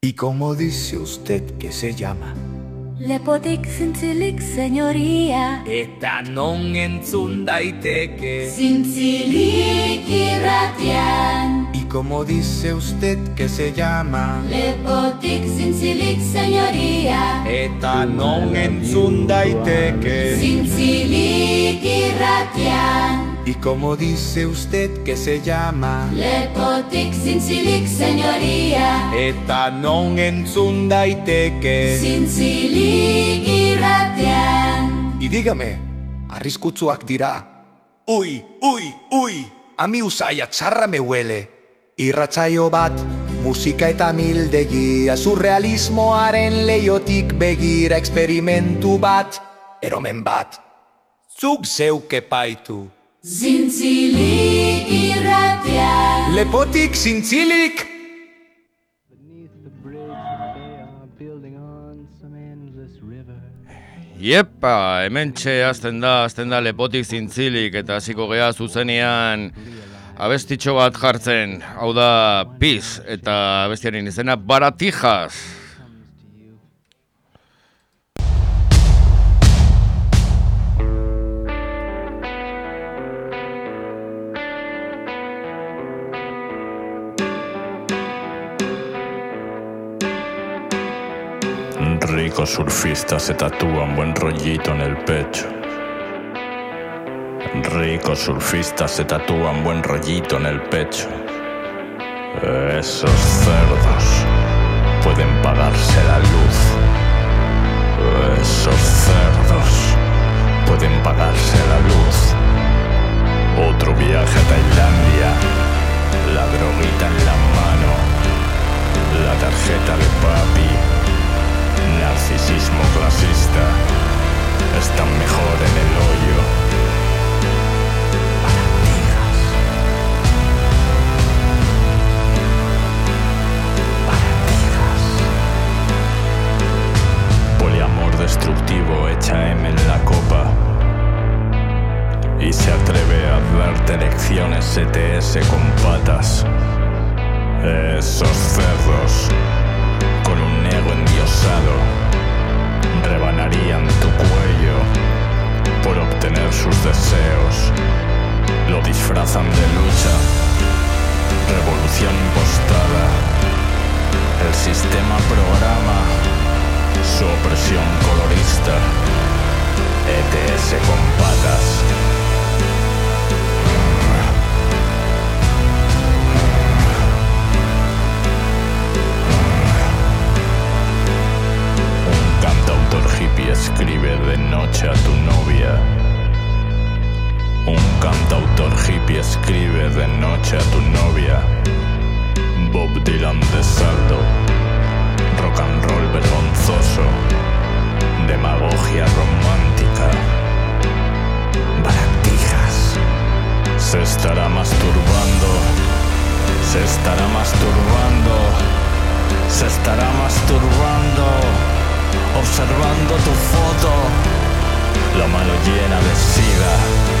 ¿Y cómo dice usted que se llama? Lepotik zintzilik, señoría. Eta non entzun daiteke. Zintzilik irratian. ¿Y cómo dice usted que se llama? Lepotik zintzilik, señoría. Eta non entzun daiteke. Zintzilik irratian. ¿Y cómo dice usted que se llama? Lepotik zintzilik, señoría. Eta non entzun daiteke. Zintzilik irratian. Y dígame, arriskutsuak dira. Ui, ui, ui, ami usaia txarra me huele. Irratzaio bat, musika eta mildegia, surrealismoaren leiotik begira eksperimentu bat, eromen bat. Zuk zeuke paitu. Zintzilik irratian. Lepotik zintzilik! Iepa, hementxe azten da, azten da lepotik zintzilik eta hasiko gea zuzenean abestitxo bat jartzen, hau da Piz eta abestiaren izena Baratijas. Ricos surfistas se tatúan buen rollito en el pecho. Ricos surfistas se tatúan buen rollito en el pecho. Esos cerdos pueden pagarse la luz. Esos cerdos pueden pagarse la luz. Otro viaje a Tailandia. La droguita en la mano. La tarjeta de papi. Narcisismo clasista. Están mejor en el hoyo. Poliamor destructivo echa M en la copa. Y se atreve a darte lecciones ETS con patas. Esos cerdos con un ego endiosado rebanarían tu cuello por obtener sus deseos. Lo disfrazan de lucha, revolución impostada. El sistema programa su opresión colorista. ETS con patas. Hippie escribe de noche a tu novia. Un cantautor hippie escribe de noche a tu novia. Bob Dylan de saldo. Rock and roll vergonzoso. Demagogia romántica. Baratijas. Se estará masturbando. Se estará masturbando. Se estará masturbando. Observando tu foto. La mano llena de sida.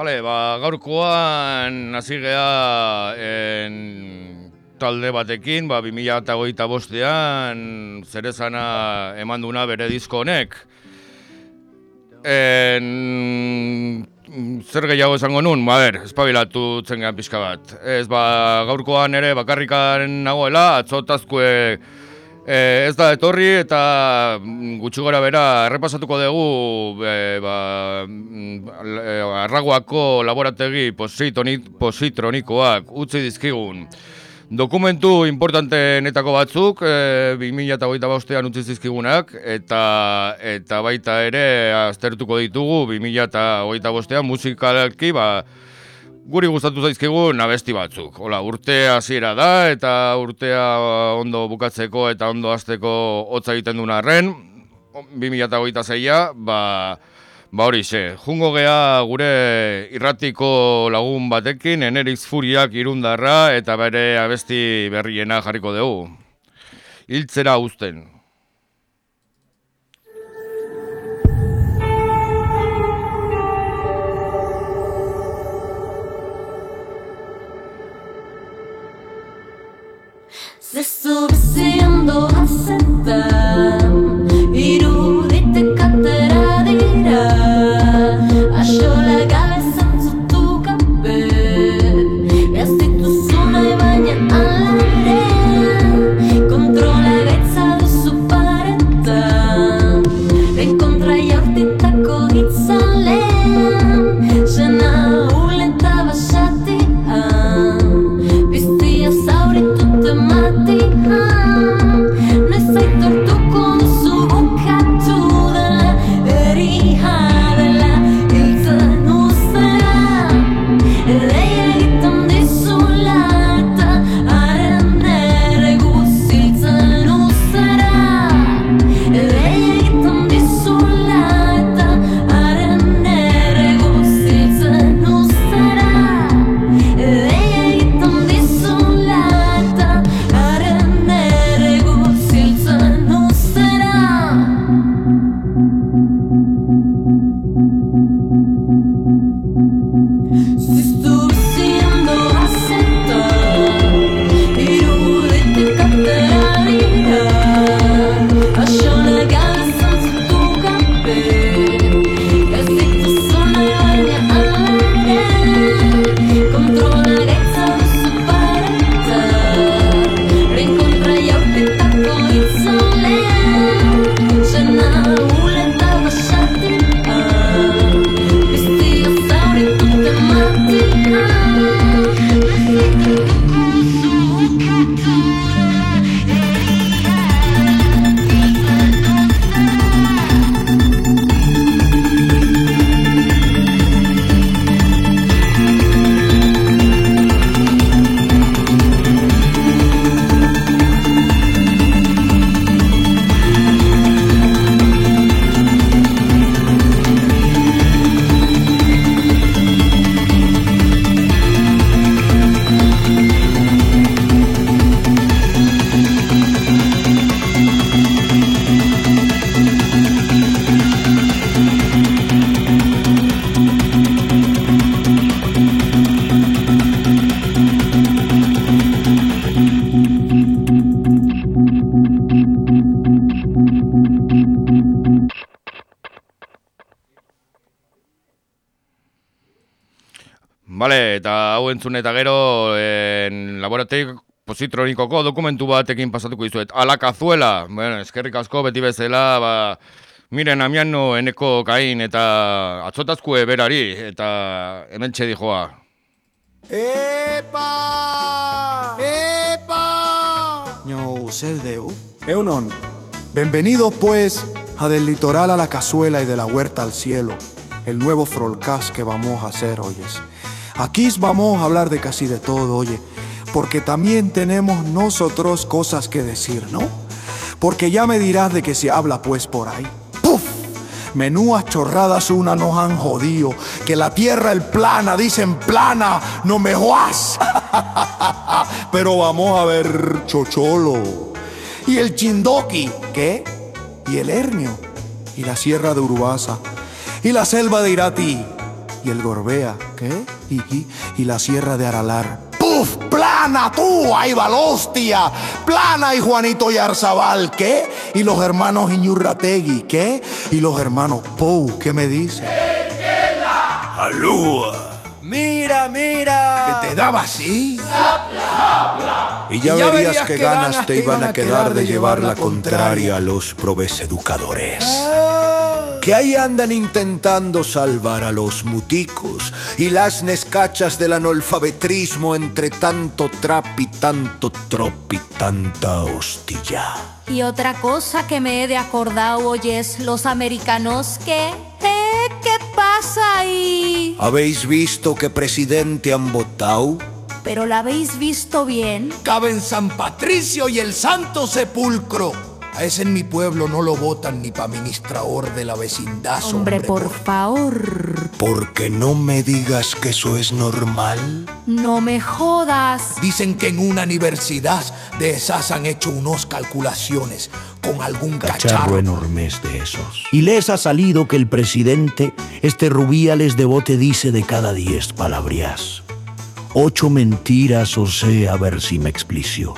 Ba, gaurkoan hasi gea en, talde batekin, ba, 2008 bostean zerezana eman duna bere disko honek. En, zer gehiago esango nun, ba, ber, espabilatu zen gehan pixka bat. Ez, ba, gaurkoan ere bakarrikan nagoela, atzotazkue e, ez da etorri eta mm, gutxi gora bera errepasatuko dugu e, ba, mm, e, arraguako laborategi positronikoak utzi dizkigun. Dokumentu importanteenetako batzuk, e, 2008 bostean utzi zizkigunak, eta, eta baita ere aztertuko ditugu 2008 bostean musikalki, ba, guri gustatu zaizkigun abesti batzuk. Hola, urtea hasiera da eta urtea ondo bukatzeko eta ondo hasteko hotza egiten duen arren, 2026a, ba, ba hori xe, jungo gea gure irratiko lagun batekin, Enerix Furiak irundarra eta bere abesti berriena jarriko dugu. Hiltzera uzten. Zezu entzun eta gero en, laboratek positronikoko dokumentu batekin pasatuko dizuet. Alakazuela, bueno, eskerrik asko beti bezala, ba, miren amiano eneko kain eta atzotazkue berari, eta hemen txedijoa. Epa! Epa! No, Celdeu. Eunon, bienvenidos pues a Del Litoral a la Cazuela y de la Huerta al Cielo, el nuevo Frolcast que vamos a hacer, oyes. Aquí vamos a hablar de casi de todo, oye, porque también tenemos nosotros cosas que decir, ¿no? Porque ya me dirás de que se habla pues por ahí. ¡Puf! Menúas chorradas una nos han jodido. Que la tierra es plana, dicen plana, no me joas. Pero vamos a ver Chocholo. Y el Chindoki, ¿qué? Y el Hernio. Y la sierra de Urubaza. Y la selva de Irati. Y el Gorbea, ¿qué? Y, y, y la Sierra de Aralar. ¡Puf! ¡Plana tú! ¡Ahí va la hostia! ¡Plana y Juanito Yarzabal! ¿Qué? Y los hermanos Iñurrategui, ¿qué? Y los hermanos Pou, ¿qué me dice? ¡Alúa! Mira, mira. ¿Que te daba así? Y ya, verías qué ganas te iban a quedar de llevar la contraria a los probes educadores. Que ahí andan intentando salvar a los muticos y las nescachas del analfabetrismo entre tanto trap y tanto trop y tanta hostilla. Y otra cosa que me he de acordar hoy es los americanos que... ¿Eh? ¿Qué pasa ahí? ¿Habéis visto qué presidente han votado? ¿Pero la habéis visto bien? Cabe en San Patricio y el Santo Sepulcro. A ese en mi pueblo no lo votan ni pa' ministrador de la vecindad. Hombre, por favor. Porque no me digas que eso es normal. No me jodas. Dicen que en una universidad de esas han hecho unos calculaciones con algún Cacharro cacharro. enormes de esos. Y les ha salido que el presidente, este Rubiales de bote dice de cada diez palabras. Ocho mentiras, o sea, a ver si me explicio.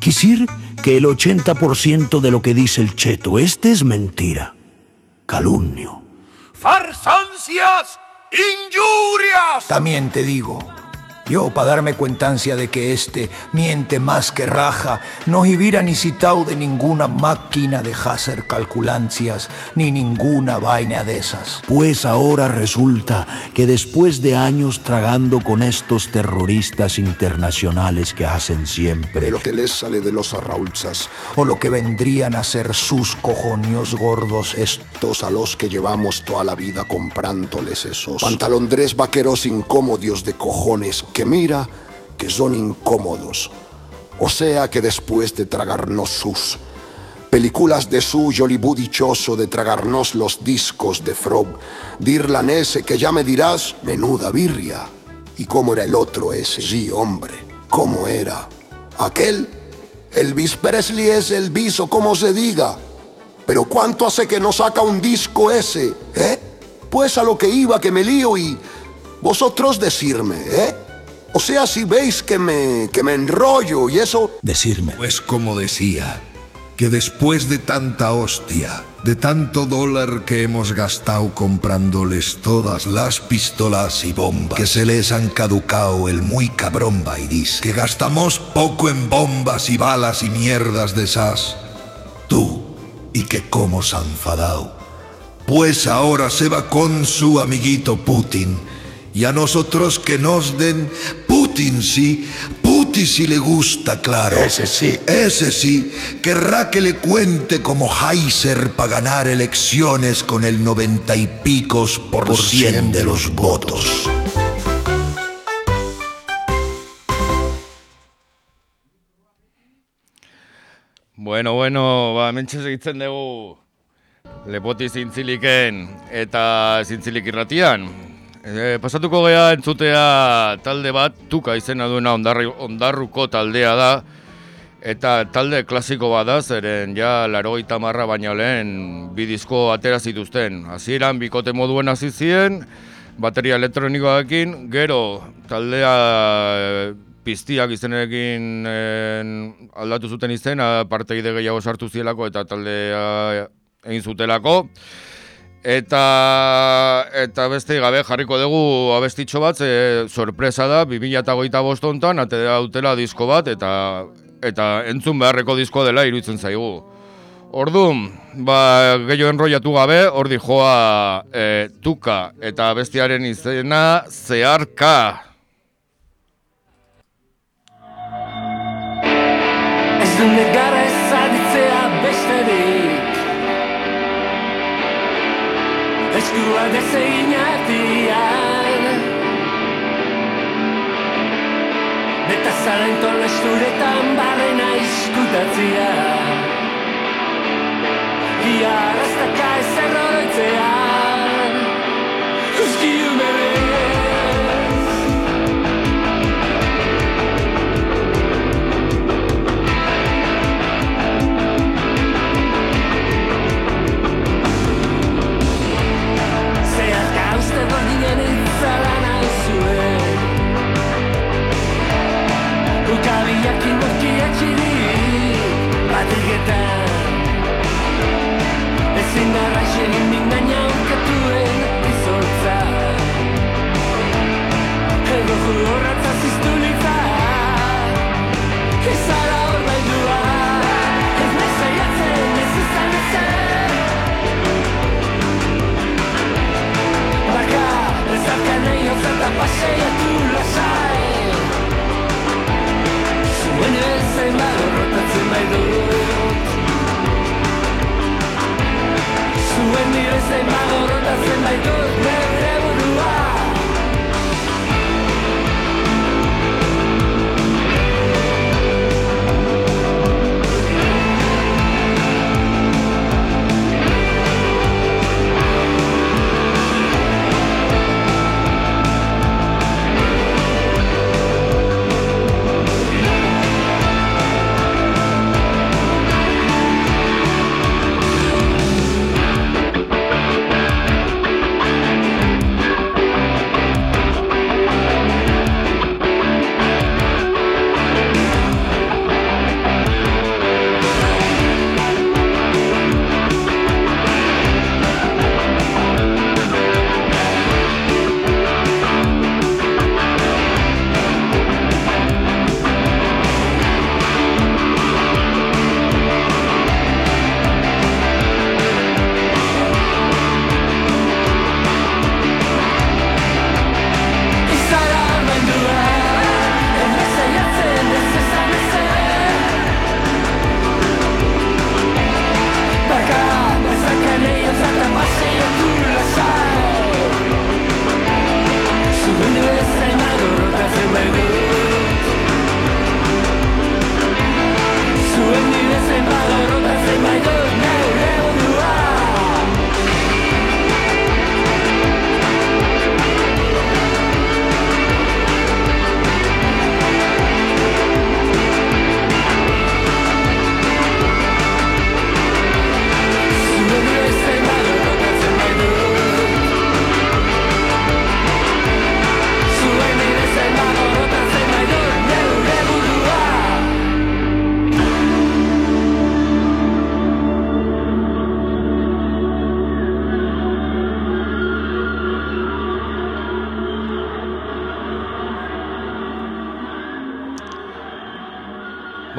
Quisir que el 80% de lo que dice el cheto, este es mentira. Calumnio. ¡Farsancias! ¡Injurias! También te digo, yo para darme cuentancia de que este miente más que raja, no hubiera ni citado de ninguna máquina de hacer calculancias, ni ninguna vaina de esas. Pues ahora resulta que después de años tragando con estos terroristas internacionales que hacen siempre de lo que les sale de los arraulzas, o lo que vendrían a ser sus cojones gordos estos a los que llevamos toda la vida comprándoles esos pantalondres vaqueros incómodos de cojones, que mira que son incómodos. O sea que después de tragarnos sus películas de su Hollywood dichoso de tragarnos los discos de Frog, dirlan ese que ya me dirás, menuda birria. ¿Y cómo era el otro ese? Sí, hombre, ¿cómo era? Aquel, Elvis Presley es Elvis o como se diga. Pero ¿cuánto hace que no saca un disco ese? ¿Eh? Pues a lo que iba que me lío y vosotros decirme, ¿eh? O sea, si veis que me, que me enrollo y eso, decirme. Pues como decía, que después de tanta hostia, de tanto dólar que hemos gastado comprándoles todas las pistolas y bombas, que se les han caducado el muy cabrón Bairis, que gastamos poco en bombas y balas y mierdas de esas, tú, y que cómo se ha enfadado. Pues ahora se va con su amiguito Putin, y a nosotros que nos den Putin sí, Putin si le gusta, claro. Ese sí. Ese sí, querrá que le cuente como Heiser para ganar elecciones con el noventa y picos por, cien de los votos. Bueno, bueno, ba, mentxe segitzen dugu lepoti zintziliken eta zintzilik irratian. E, pasatuko gea entzutea talde bat, tuka izena duena ondarri, ondarruko taldea da, eta talde klasiko bat da, zeren ja larogeita marra baino lehen bidizko atera zituzten. Hasieran bikote moduen hasi ziren, bateria elektronikoarekin, gero taldea e, piztiak izenekin en, aldatu zuten izena, parteide gehiago sartu zielako eta taldea egin zutelako. Eta, eta beste gabe jarriko dugu abestitxo bat, ze sorpresa da, 2008 bostontan, atera dutela disko bat, eta, eta entzun beharreko diskoa dela iruditzen zaigu. Ordun, ba, gehiago enroiatu gabe, ordi joa e, tuka eta bestiaren izena zeharka. Ez du Eskua desegin atian Beta zaren tolesturetan barrena iskutatzia Ia arrastaka ez erroitzean Uski Aquí volkie chiri, magiketan. Es inarraje ikin nian katuren bisortza. Hau go flora ta istolika. Que sera, mal duoir. Ich weiß jetzt, es ist eine Zeit. Por acá, es acá nadie se tapase. Zuen ezen badorrotatzen bai dut Zuen nire zein badorrotatzen bai dut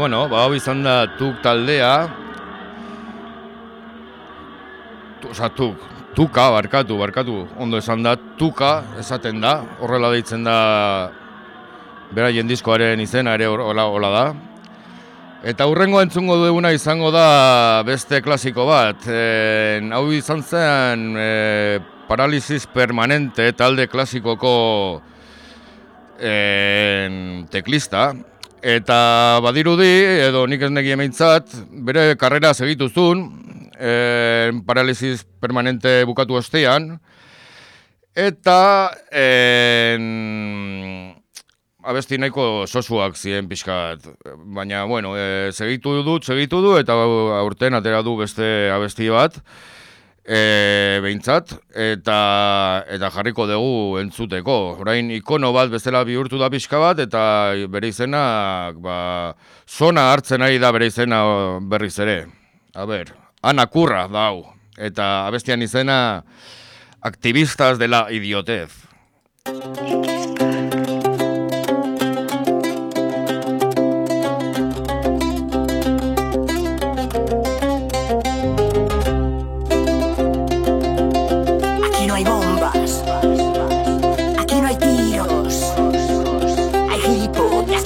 Bueno, ba, hau izan da tuk taldea. Oza, tuk, tuka, barkatu, barkatu, ondo esan da, tuka, esaten da, horrela deitzen da beraien diskoaren izena ere hola, hola da. Eta hurrengo entzungo duguna izango da beste klasiko bat. E, hau izan zen e, Paralisis Permanente talde klasikoko en, teklista. Eta badirudi, edo nik ez negi emeintzat, bere karrera segituzun, en, Paralisis Permanente bukatu ostean. Eta en, abesti nahiko sosuak ziren pixkat, baina, bueno, e, segitu dut, segitu du, eta aurten atera du beste abesti bat, e, behintzat, eta, eta jarriko dugu entzuteko. Orain ikono bat bezala bihurtu da pixka bat, eta bere izena, ba, zona hartzen ari da bere izena berriz ere. A ber, Ana Kurra da hau, eta abestian izena, Activistas de la idiotez.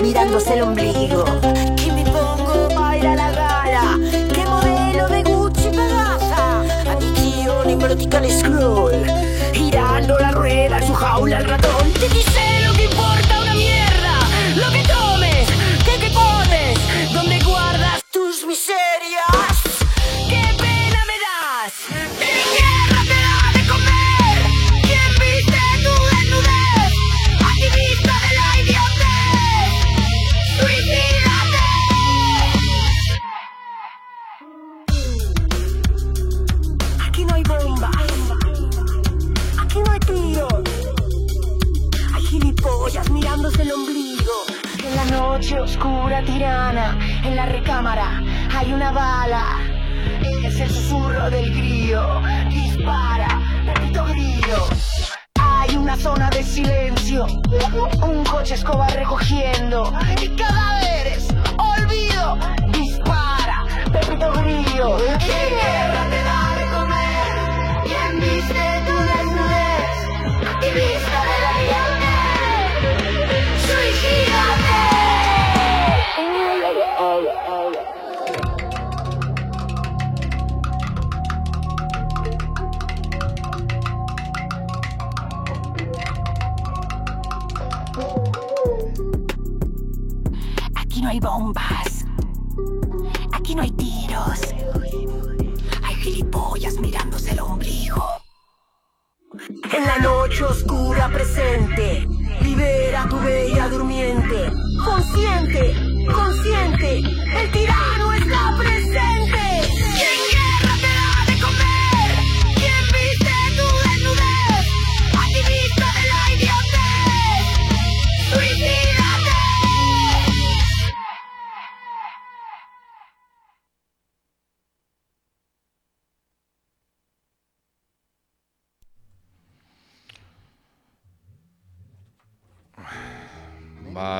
Mirándose el ombligo. Que me pongo a ir a la gala. ¿Qué modelo de Gucci pegasa? Adicción en vertical scroll. Girando la rueda en su jaula el ratón.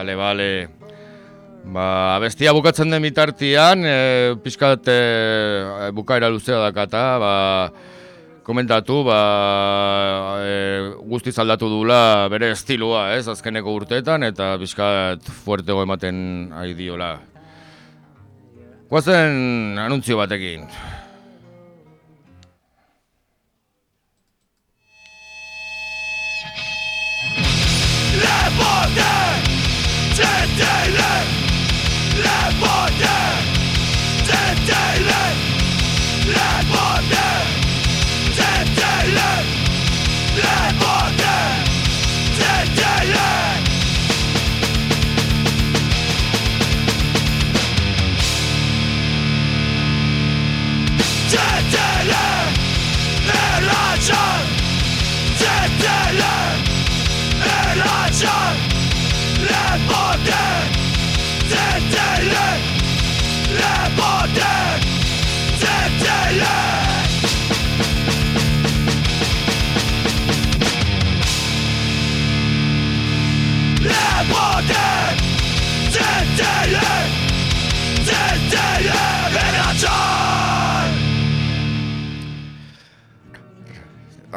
Bale, bale. Ba, abestia bukatzen den bitartian, e, pixkat e, bukaera luzea dakata, ba, komentatu, ba, e, guztiz aldatu dula bere estilua, ez, azkeneko urteetan, eta pixkat fuertego ematen ari diola. Guazen anuntzio batekin. 站起来，立起来，站起来。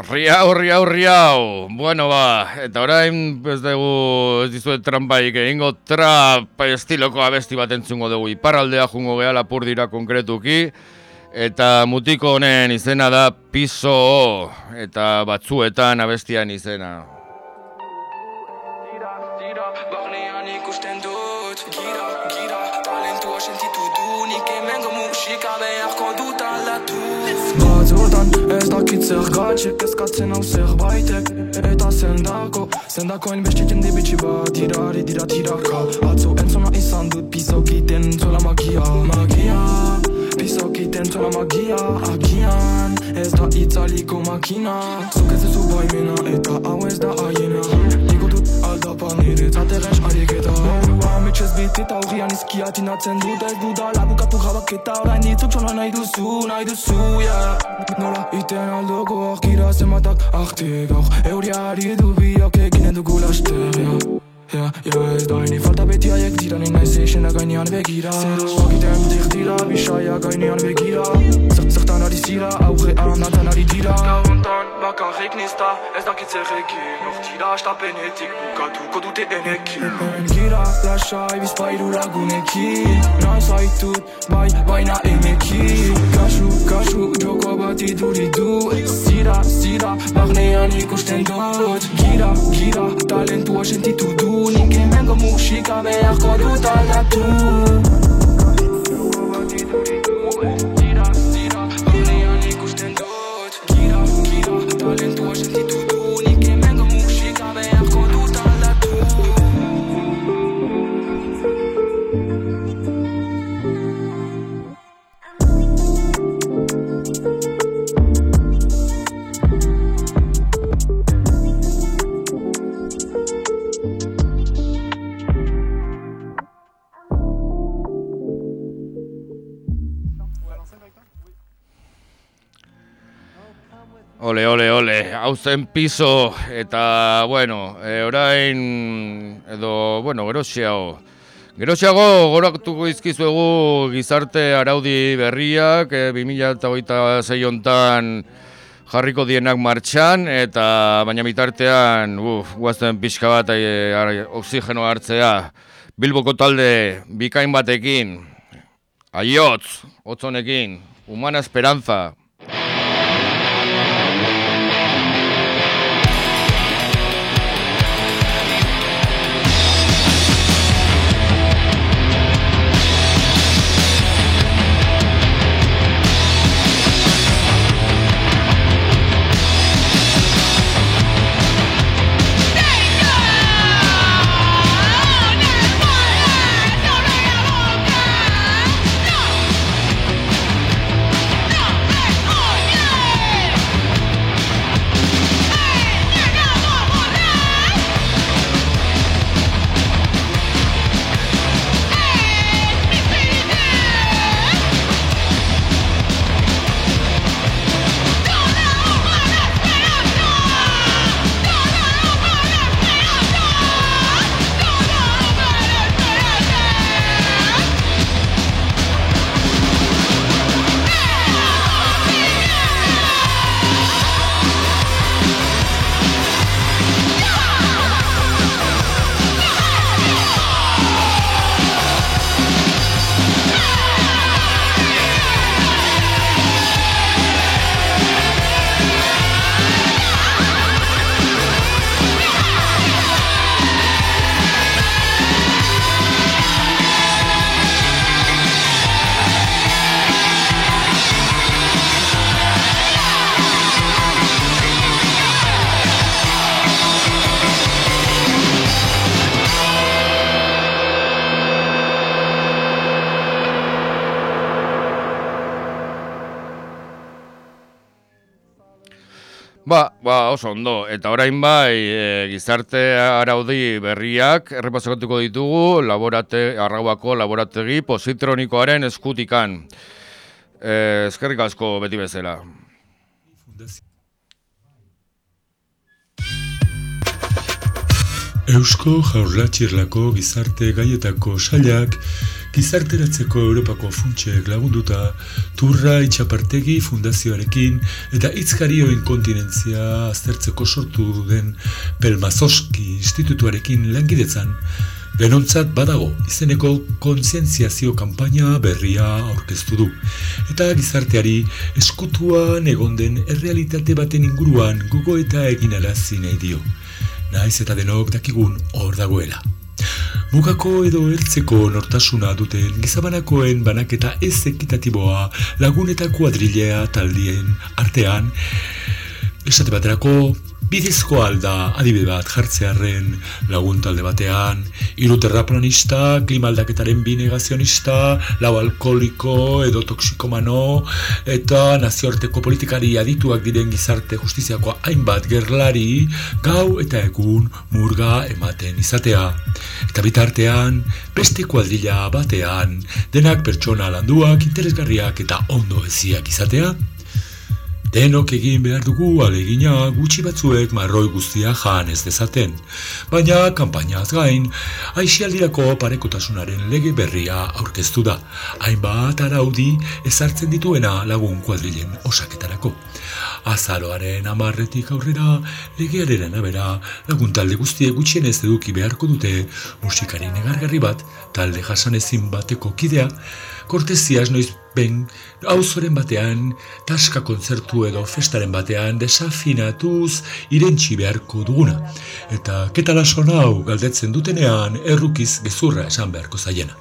Riau, riau, riau. Bueno, ba, eta orain ez dugu, ez dizuet trampaik egingo trap estiloko abesti bat entzungo dugu. Iparraldea jungo geha lapur dira konkretuki. Eta mutiko honen izena da Piso eta batzuetan abestian izena. Ez dakit zergatik eskatzen hau zerbaitek Eta zendako, zendako inbestitzen di bitxi bat Tirari dira tiraka Atzo entzona izan dut pisokiten zuela magia Magia, pisokiten zuela magia Agian, ez da itzaliko makina Zuk ez duzu baimena eta hau ez da dut aldapan niretzat errex ariketa Burua metxez biti eta horrian izkiatinatzen dut Ez dudala bukatu jabaketa orain ditzuk txola nahi duzu, nahi duzu, yeah Nola iten aldoko arkira zenbatak arte gaur Euriari du biok eginen dugu laster, yeah Ja, ja, ez da ini falta beti haiek dira Ni naiz esena gainean begira Zeroak iten dik dira, bisaia gainean begira Zer- Zertan ari zira, aurrean naten ari dira Gauntan bakarrik nizta, ez dakit zer egin Hor dira estapenetik bukatuko dute enekin Hemen gira, lasai bizpairu lagunekin Naiz haitut, bai, baina emekin Kasu, kasu, joko bat iduri du. Zira, zira, barnean ikusten dut. Gira, gira, talentua sentitu du. Nik hemengo musika beharko dut aldatu. Gira, gira, hau piso, eta, bueno, e, orain, edo, bueno, geroxiago. Geroxiago goratuko izkizuegu gizarte araudi berriak, e, 2006 hontan jarriko dienak martxan, eta baina bitartean, uf, guazten pixka bat e, oxigeno hartzea, Bilboko talde bikain batekin, aiotz, otzonekin, humana esperanza, Ba, oso ondo. Eta orain bai, e, gizarte araudi berriak errepasakatuko ditugu laborate, arrauako laborategi positronikoaren eskutikan. E, eskerrik asko beti bezala. Eusko jaurlatxirlako gizarte gaietako sailak gizarteratzeko Europako funtsek lagunduta Turra Itxapartegi Fundazioarekin eta Itzkarioen kontinentzia aztertzeko sortu den Pelmazoski Institutuarekin langidetzan denontzat badago izeneko kontzientziazio kanpaina berria aurkeztu du. Eta gizarteari eskutuan egon den errealitate baten inguruan gogo eta egin nahi dio. Naiz eta denok dakigun hor dagoela. Mugako edo ertzeko nortasuna duten gizabanakoen banaketa ez ekitatiboa lagun eta kuadrilea taldien artean, esate baterako Bidezko alda adibide bat jartzearen lagun talde batean, hiru terraplanista, klimaldaketaren bi negazionista, lau alkoholiko edo toksikomano, eta nazioarteko politikari adituak diren gizarte justiziakoa hainbat gerlari, gau eta egun murga ematen izatea. Eta bitartean, beste kuadrilla batean, denak pertsona landuak, interesgarriak eta ondo eziak izatea, Denok egin behar dugu alegina gutxi batzuek marroi guztia jan ez dezaten. Baina, kanpainaz gain, aixialdirako parekotasunaren lege berria aurkeztu da. Hainbat araudi ezartzen dituena lagun kuadrilen osaketarako. Azaroaren amarretik aurrera, legearen abera, lagun talde guztiek gutxien ez eduki beharko dute musikari negargarri bat, talde jasanezin bateko kidea, korteziaz noiz ben auzoren batean, taska kontzertu edo festaren batean desafinatuz irentxi beharko duguna. Eta ketala hau galdetzen dutenean errukiz gezurra esan beharko zaiena.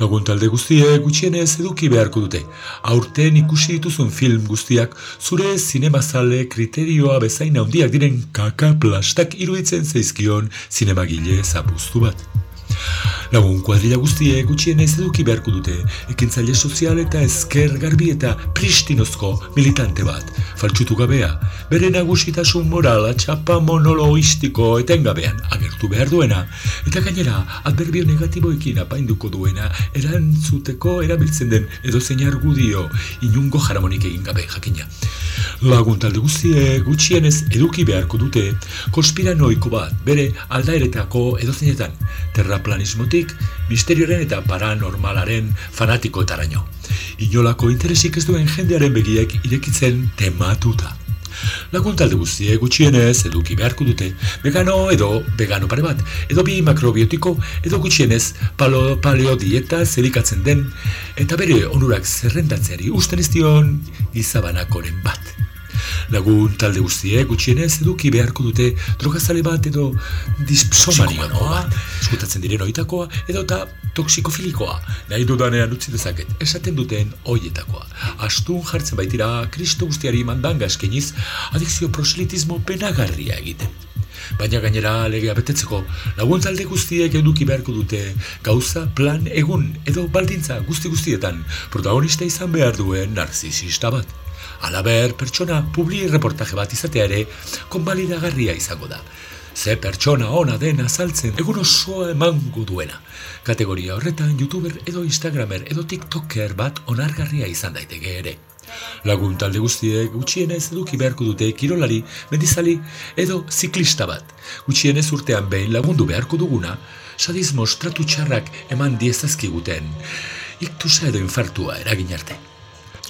Lagun talde guztie gutxienez eduki beharko dute. Aurten ikusi dituzun film guztiak zure zinemazale kriterioa bezain handiak diren kaka plastak iruditzen zaizkion zinemagile zapuztu bat. Lagun kuadrila guztie gutxien ez eduki beharko dute, ekintzaile sozial eta esker garbi eta pristinozko militante bat, faltsutu gabea, bere nagusitasun morala txapa monoloistiko etengabean agertu behar duena, eta gainera adberbio negatiboekin apainduko duena erantzuteko erabiltzen den edo zein argudio inungo jaramonik egin gabe jakina. Lagun talde guztiek gutxienez eduki beharko dute konspiranoiko bat bere aldaeretako edozeinetan terraplanismotik misterioaren eta paranormalaren fanatikoetaraino. Inolako interesik ez duen jendearen begiek irekitzen tematuta. Lagun talde guztiek gutxienez eduki beharko dute vegano edo vegano pare bat, edo bi makrobiotiko edo gutxienez palo, paleo dieta zerikatzen den eta bere onurak zerrendatzeari usten ez dion izabanakoren bat. Lagun talde guztiek gutxienez eduki beharko dute drogazale bat edo dispsomaniko bat, eskutatzen diren oitakoa edo eta toksikofilikoa, nahi dudanean utzi dezaket, esaten duten oietakoa. Astun jartzen baitira kristo guztiari mandanga eskeniz, adikzio proselitismo penagarria egiten. Baina gainera legea betetzeko, lagun talde guztiek eduki beharko dute gauza, plan, egun edo baldintza guzti guztietan protagonista izan behar duen narzisista bat. Alaber, pertsona publi reportaje bat izatea ere konbalidagarria izango da. Ze pertsona ona den azaltzen egun osoa emango duena. Kategoria horretan youtuber edo instagramer edo tiktoker bat onargarria izan daiteke ere. Lagun talde guztiek gutxienez eduki beharko dute kirolari, mendizali edo ziklista bat. Gutxienez urtean behin lagundu beharko duguna, sadismo tratu txarrak eman diezazkiguten, iktusa edo infartua eragin arte.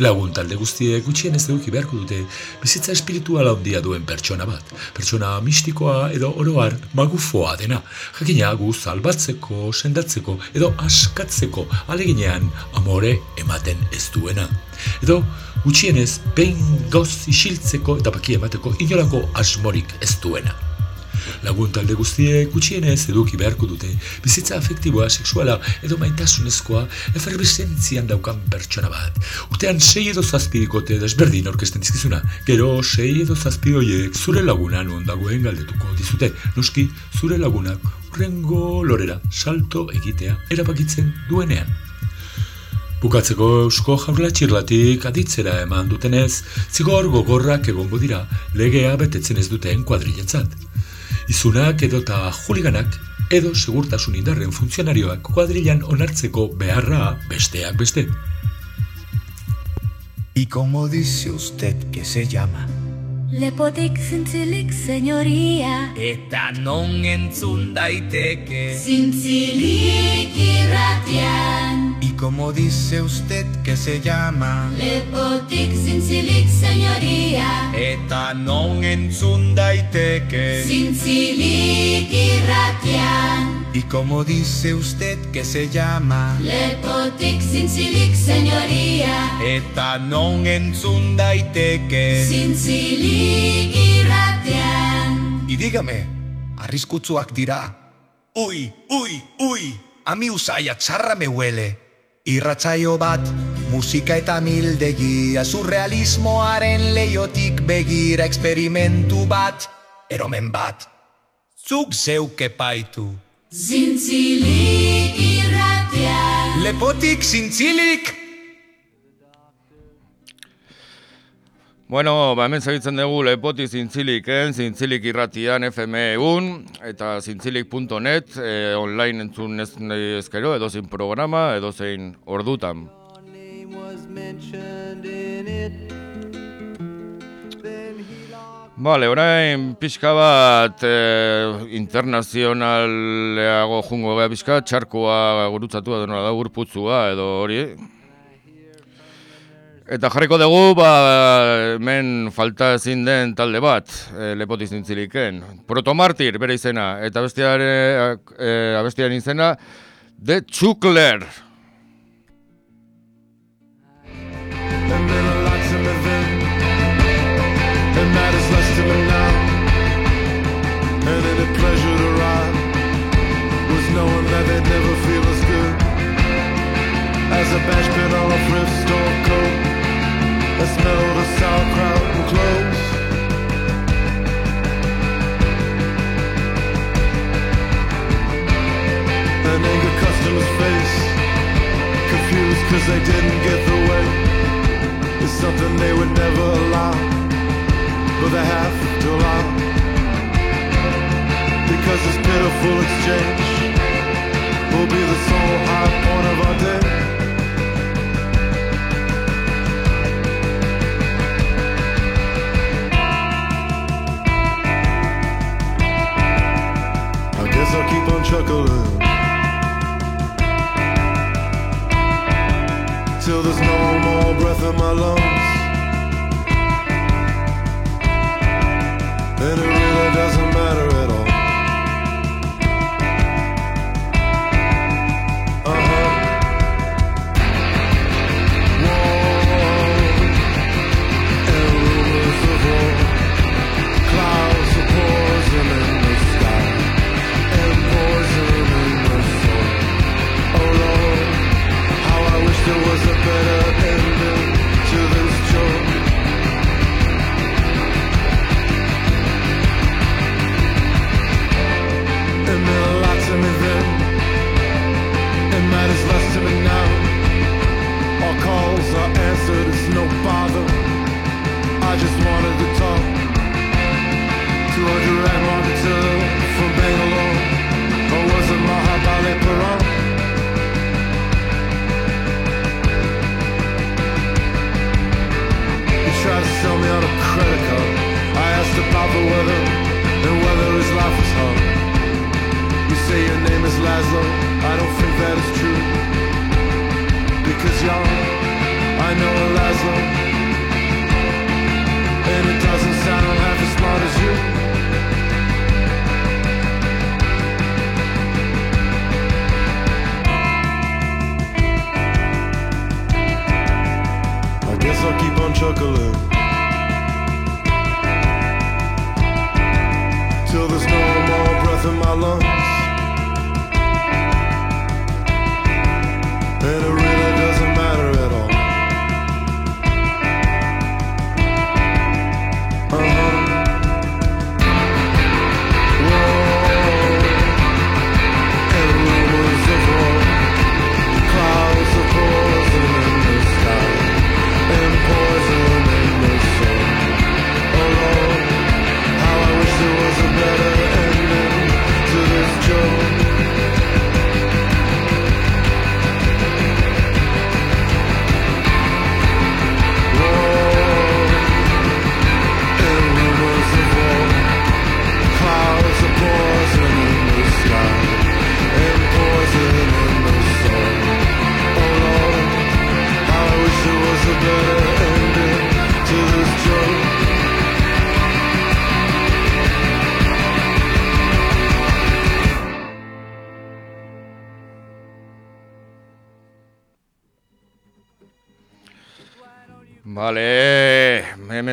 Lagun talde guztiek gutxienez eduki beharko dute bizitza espirituala handia duen pertsona bat. Pertsona mistikoa edo oroar magufoa dena. Jakina gu salbatzeko, sendatzeko edo askatzeko aleginean amore ematen ez duena. Edo gutxienez behin goz isiltzeko eta baki emateko inolako asmorik ez duena. Lagun talde guztiek gutxienez eduki beharko dute bizitza afektiboa, sexuala edo maitasunezkoa eferbizentzian daukan pertsona bat. Urtean sei edo zazpirikote desberdin orkesten dizkizuna. Gero sei edo zazpi horiek zure laguna non dagoen galdetuko dizute. Noski zure lagunak urrengo lorera salto egitea erabakitzen duenean. Bukatzeko eusko jaurlatxirlatik aditzera eman dutenez, zigor gogorrak egongo dira legea betetzen ez duten kuadriletzat. Izunak edo eta juliganak edo segurtasun indarren funtzionarioak kuadrilan onartzeko beharra besteak beste. ¿Y cómo dice usted que se llama? Lepotik zintzilik, senyoria Eta non entzun daiteke Zintzilik irratian ¿Y cómo dice usted que se llama? Lepotik zintzilik, senyoria Eta non entzun daiteke Zintzilik irratian ¿Y cómo dice usted que se llama? Lepotik zintzilik, senyoria Eta non entzun daiteke Zintzilik irratian Y dígame, arriskutsuak dira. Ui, ui, ui, ami usaia txarra me huele. Irratzaio bat, musika eta mildegia, surrealismoaren leiotik begira eksperimentu bat, eromen bat. Zuk zeuk epaitu. Zintzilik irratian Lepotik zintzilik! Bueno, ba hemen segitzen dugu lepoti zintziliken, zintzilik irratian FM egun, eta zintzilik.net, eh, online entzun ez ezkero, edozein programa, edozein ordutan. Bale, orain pixka bat e, internazionaleago jungo gea pixka, txarkoa gurutzatua denora da, urputzua edo hori. Eta jarriko dugu, ba, hemen falta ezin den talde bat, e, lepoti zintziliken. Protomartir, bere izena, eta bestiare, e, abestiaren izena, The Chukler. As a bash pit on a thrift store smell the An angry customer's face they didn't get the way is something they would never allow, but they have to allow. Because this pitiful exchange will be the sole high point of our day. I keep on chuckling. Till there's no more breath in my lungs. And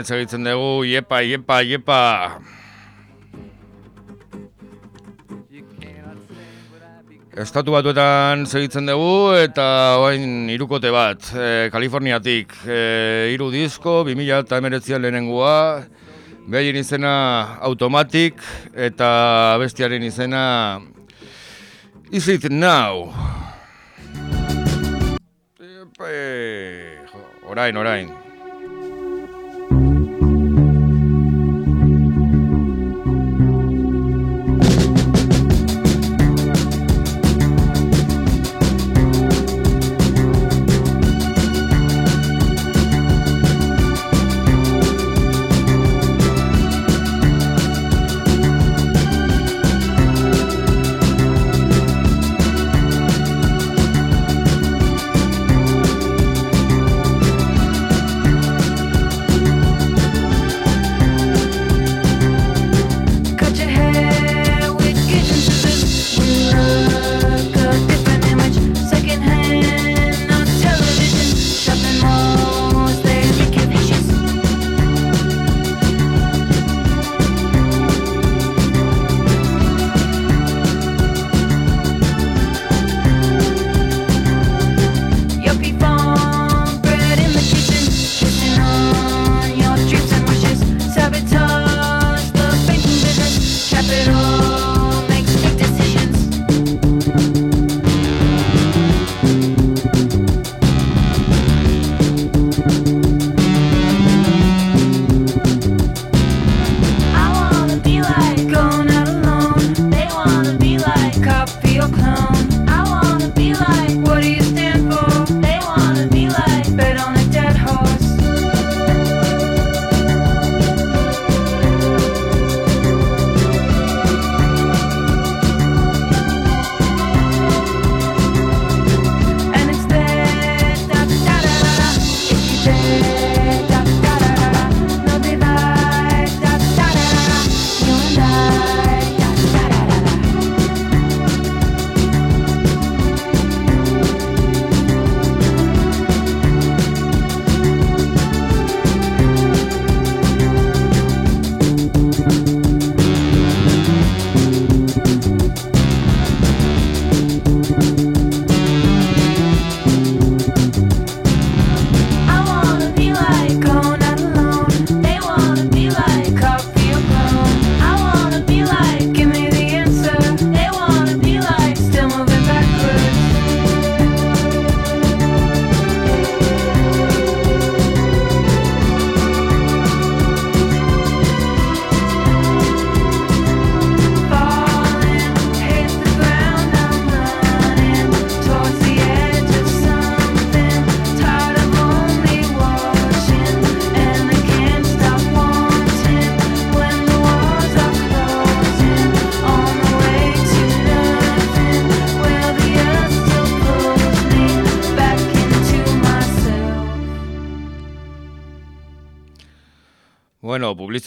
hitz egiten dugu, iepa, iepa, iepa. Estatu batuetan segitzen dugu eta orain irukote bat, e, Kaliforniatik, eh, e, iru disko, 2000 eta emeretzian lehenengoa, behaien izena automatik eta bestiaren izena Is it now? Epe, eh, orain, orain.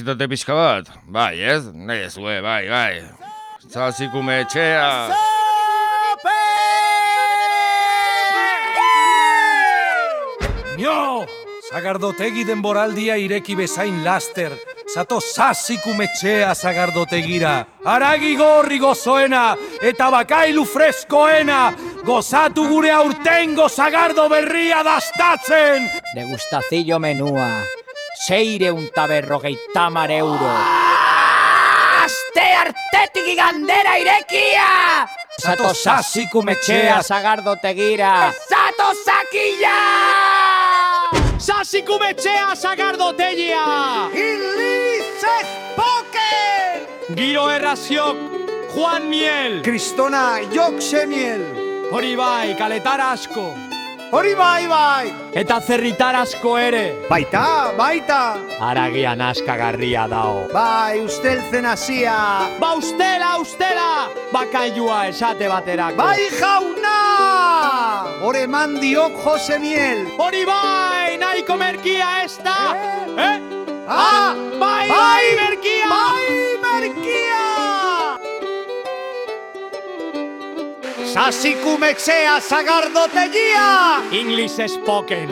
Publizitate pixka bat? Bai, ez? Nahi ez, bai, bai. Zazikume etxea! Nio! Zagardotegi denboraldia ireki bezain laster. Zato zazikumetxea zagardotegira. Aragi gorri gozoena eta bakailu freskoena. Gozatu gure aurtengo zagardo berria dastatzen. Degustazillo menua. Seire un taberrogeita mar euro. Aste artetik igandera irekia! Zato zazikumetxea zagardotegira. Zato zakila! Zazikumetxea zagardotegia! Ilitzez poker! Giro erraziok, Juan Miel! Kristona Jokse Miel! Hori bai, kaletar asko! Hori bai, bai! Eta zerritar asko ere! Baita, baita! Aragian askagarria dao. Bai, usteltzen hasia! Ba ustela, ustela! Bakailua esate baterako. Bai jauna! Hore mandiok Jose Miel! Hori bai, nahiko merkia ez da! Eh? Ah! Bai, bai, merkia! Zazikumetxea zagardotegia! English spoken.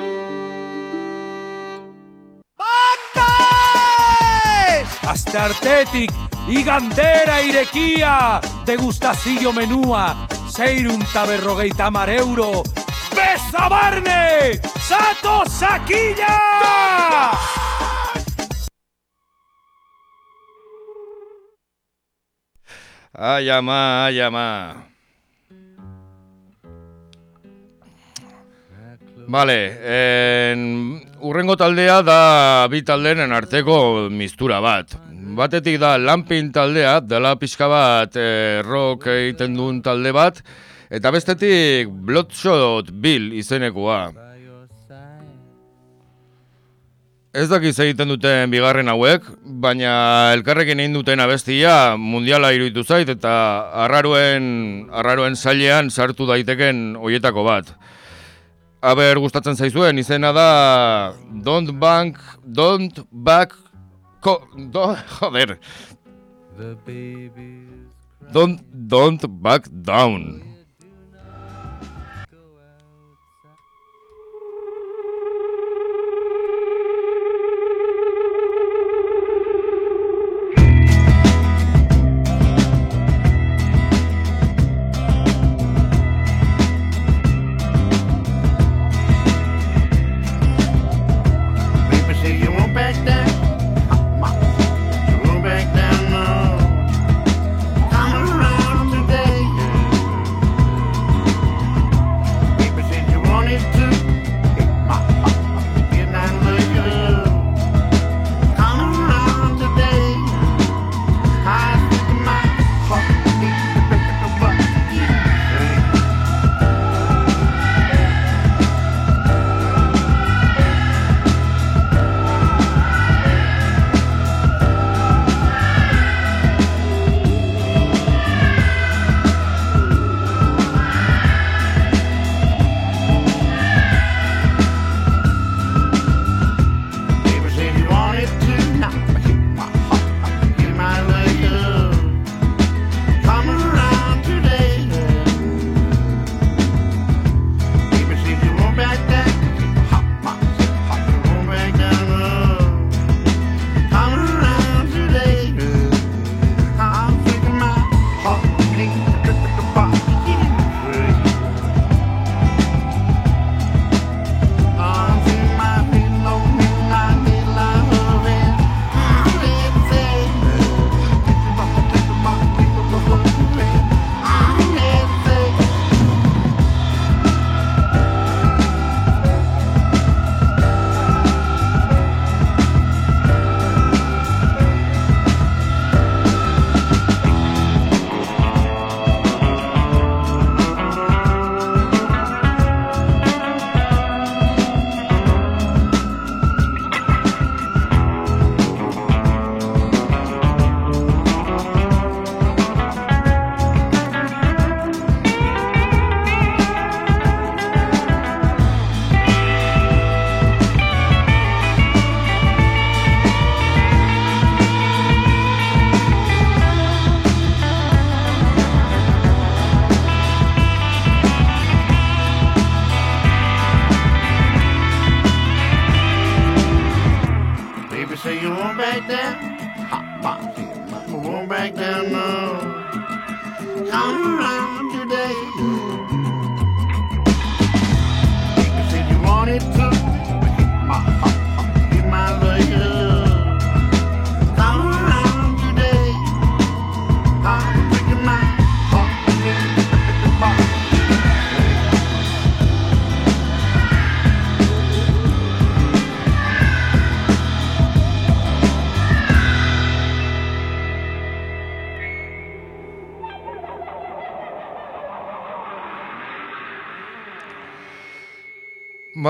Aste artetik, igandera irekia! Degustazio menua, zeirun taberrogeita mar euro! Beza barne! Zato zakila! Ai ama, ai ama. Vale, en, urrengo taldea da bi talderen arteko mistura bat. Batetik da Lampin taldea, dela pixka bat eh, rock egiten duen talde bat, eta bestetik Bloodshot Bill izenekoa. Ez dakiz egiten duten bigarren hauek, baina elkarrekin egin duten abestia mundiala iruditu zait eta arraroen, arraroen zailean sartu daiteken hoietako bat. Aber gustatzen zaizuen izena da Don't Bank, Don't Back, ko, do, joder. Don't, don't Back Down.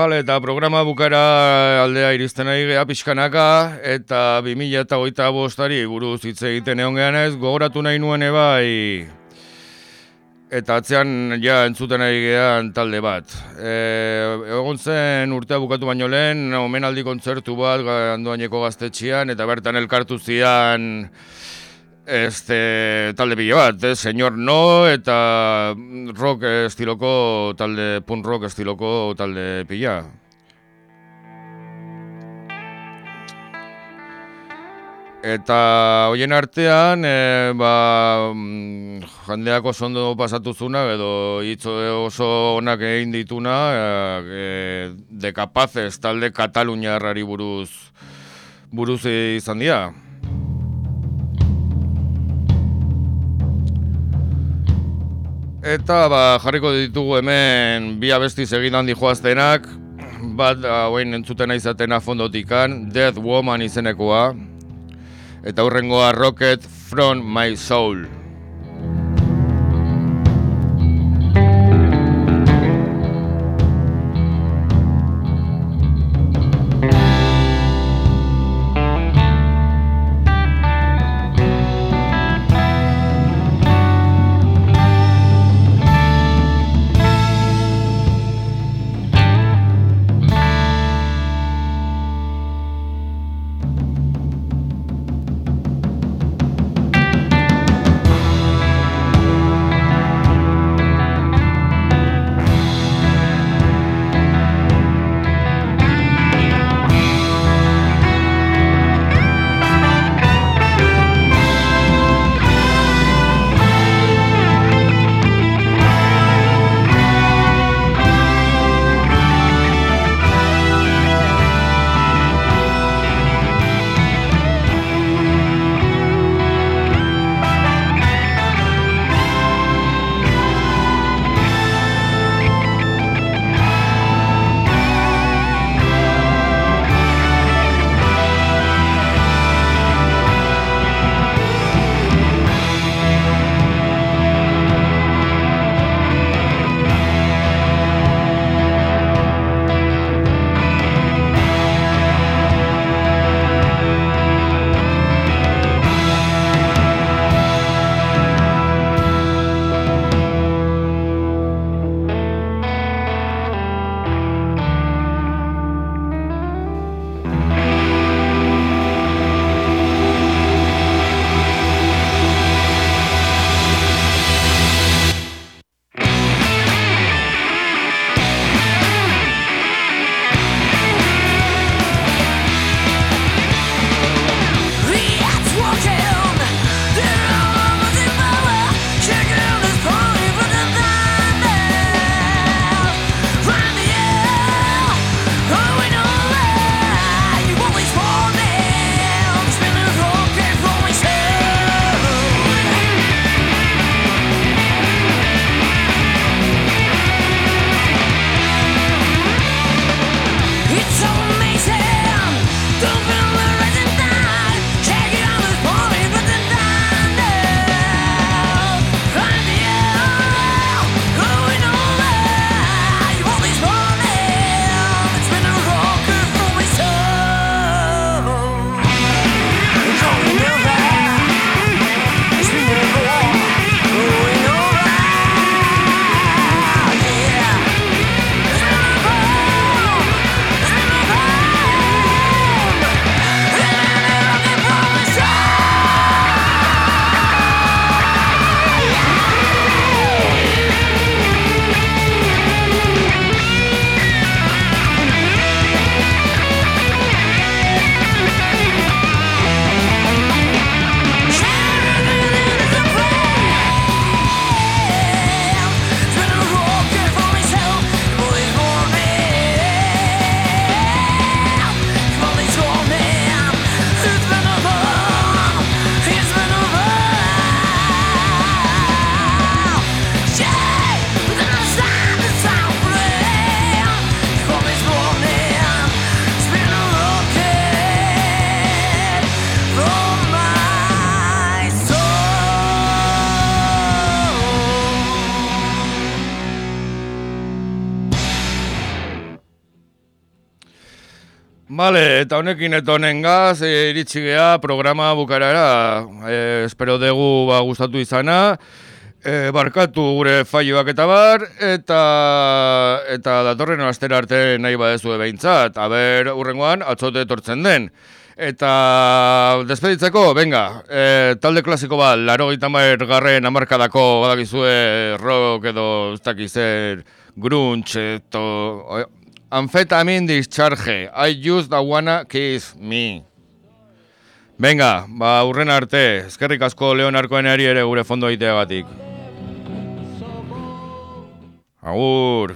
Bale, eta programa bukara aldea iristen ari geha pixkanaka, eta 2008 bostari buruz hitz egiten egon gehan ez, gogoratu nahi nuen ebai, eta atzean ja entzuten ari gehan talde bat. E, egon zen urtea bukatu baino lehen, omenaldi kontzertu bat gandoaineko gaztetxian, eta bertan elkartu zian este, talde pila bat, eh? Señor No eta rock estiloko talde, punk rock estiloko talde pila. Eta hoien artean, e, ba, mm, jendeak oso ondo pasatu zuna, edo hitz oso onak egin dituna, e, de capazes talde Kataluniarrari buruz buruz izan dira. Eta ba, jarriko ditugu hemen bi abesti segin handi joaztenak, bat hauen entzuten izatena fondotikan, Death Woman izenekoa, eta hurrengoa Rocket From My Soul. Eta honekin eta honengaz, e, iritsi gea programa bukarara. E, espero dugu ba, gustatu izana. E, barkatu gure faioak eta bar, eta eta datorren astera arte nahi badezu behintzat. Aber, urrengoan, atzote etortzen den. Eta despeditzeko, venga, e, talde klasiko bat, laro garren amarkadako badakizue rock edo ez dakiz zer grunge, eto, Amfetamin discharge. I use the wanna kiss me. Venga, ba, urren arte. Eskerrik asko Leonarkoen ere gure fondo egiteagatik. Agur.